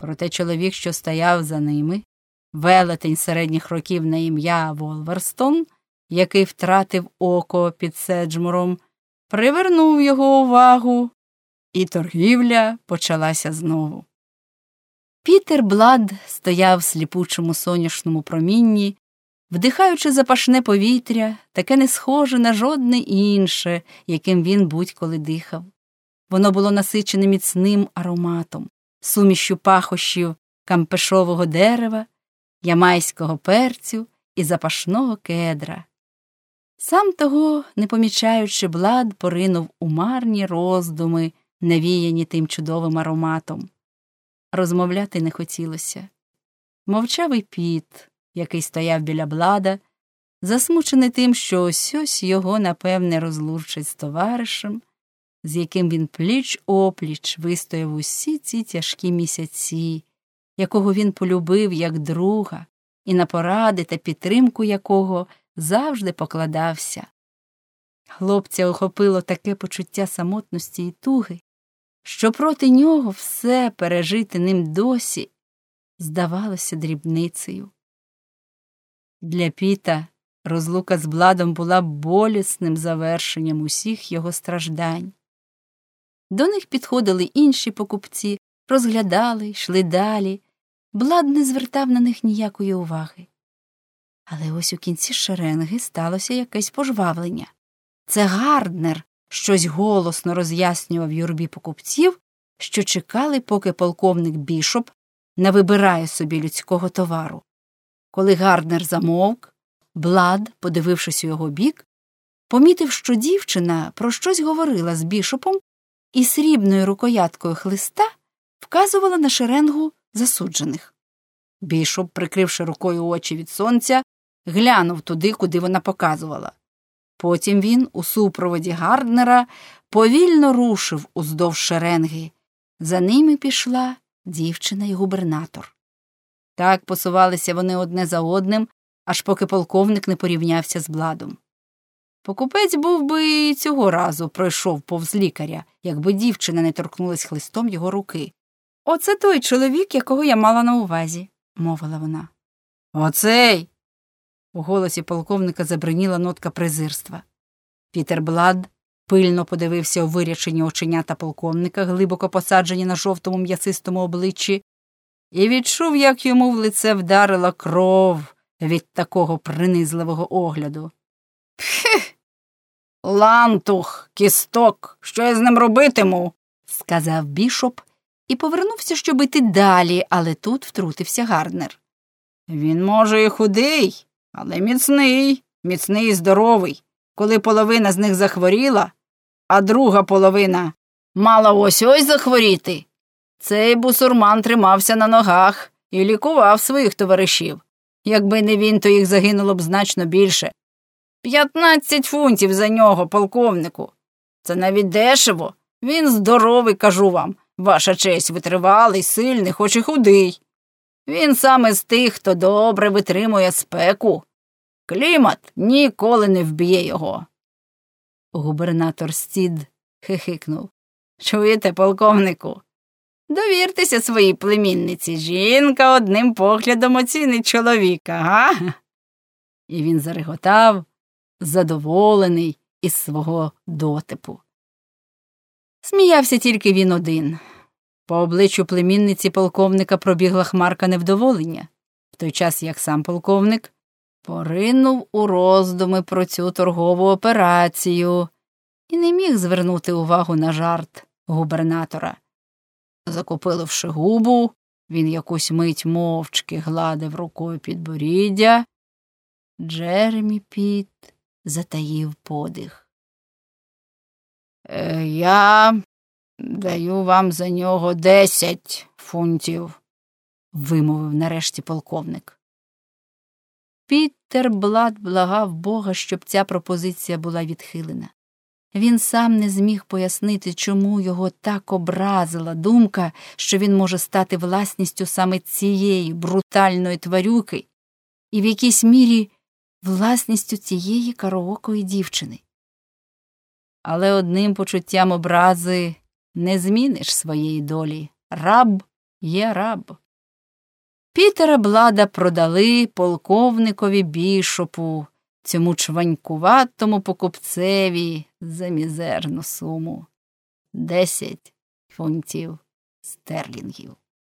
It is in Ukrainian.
Проте чоловік, що стояв за ними, велетень середніх років на ім'я Волверстон, який втратив око під Седжмуром, привернув його увагу, і торгівля почалася знову. Пітер Блад стояв в сліпучому сонячному промінні, вдихаючи запашне повітря, таке не схоже на жодне інше, яким він будь-коли дихав. Воно було насичене міцним ароматом, сумішю пахощів кампешового дерева, ямайського перцю і запашного кедра. Сам того, не помічаючи, блад поринув у марні роздуми, навіяні тим чудовим ароматом. Розмовляти не хотілося. Мовчав і піт, який стояв біля блада, засмучений тим, що ось ось його, напевне, розлучать з товаришем, з яким він пліч опліч вистояв усі ці тяжкі місяці, якого він полюбив як друга, і на поради та підтримку якого завжди покладався. Хлопця охопило таке почуття самотності і туги, що проти нього все пережити ним досі здавалося дрібницею. Для Піта розлука з бладом була болісним завершенням усіх його страждань. До них підходили інші покупці, розглядали, йшли далі. Блад не звертав на них ніякої уваги. Але ось у кінці шеренги сталося якесь пожвавлення. Це Гарднер щось голосно роз'яснював юрбі покупців, що чекали, поки полковник бішоп не вибирає собі людського товару. Коли Гарднер замовк, Блад, подивившись у його бік, помітив, що дівчина про щось говорила з бішопом і срібною рукояткою хлиста вказувала на шеренгу засуджених. Бішоп, прикривши рукою очі від сонця, глянув туди, куди вона показувала. Потім він, у супроводі Гарднера, повільно рушив уздовж шеренги. За ними пішла дівчина і губернатор. Так посувалися вони одне за одним, аж поки полковник не порівнявся з бладом. Покупець був би і цього разу пройшов повз лікаря, якби дівчина не торкнулась хлистом його руки. Оце той чоловік, якого я мала на увазі, мовила вона. Оцей. У голосі полковника забриніла нотка презирства. Пітер Блад пильно подивився у вирячені оченята полковника, глибоко посаджені на жовтому м'ясистому обличчі, і відчув, як йому в лице вдарила кров від такого принизливого огляду. Пхе. Лантух, кісток, що я з ним робитиму, сказав бішоп і повернувся, щоб іти далі, але тут втрутився Гарднер. Він, може, і худий, але міцний, міцний і здоровий. Коли половина з них захворіла, а друга половина мала ось ось захворіти. Цей бусурман тримався на ногах і лікував своїх товаришів. Якби не він, то їх загинуло б значно більше. П'ятнадцять фунтів за нього, полковнику. Це навіть дешево. Він здоровий, кажу вам. Ваша честь витривалий, сильний, хоч і худий. Він саме з тих, хто добре витримує спеку. Клімат ніколи не вб'є його. Губернатор Стід хихикнув. Чуєте, полковнику? Довіртеся своїй племінниці. Жінка одним поглядом оцінить чоловіка, га? І він зареготав, задоволений із свого дотипу. Сміявся тільки він один. По обличчю племінниці полковника пробігла хмарка невдоволення, в той час як сам полковник поринув у роздуми про цю торгову операцію і не міг звернути увагу на жарт губернатора. Закопиливши губу, він якусь мить мовчки гладив рукою підборіддя. Джеремі Піт затаїв подих. Е, я даю вам за нього десять фунтів, вимовив нарешті полковник. Пітер Блад благав Бога, щоб ця пропозиція була відхилена. Він сам не зміг пояснити, чому його так образила думка, що він може стати власністю саме цієї брутальної тварюки і в якійсь мірі власністю цієї кароокої дівчини. Але одним почуттям образи не зміниш своєї долі. Раб є раб. Пітера Блада продали полковникові бішопу, цьому чванькуватому покупцеві за мізерну суму десять фунтів стерлінгів.